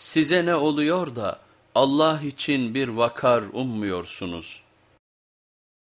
Size ne oluyor da Allah için bir vakar ummuyorsunuz?''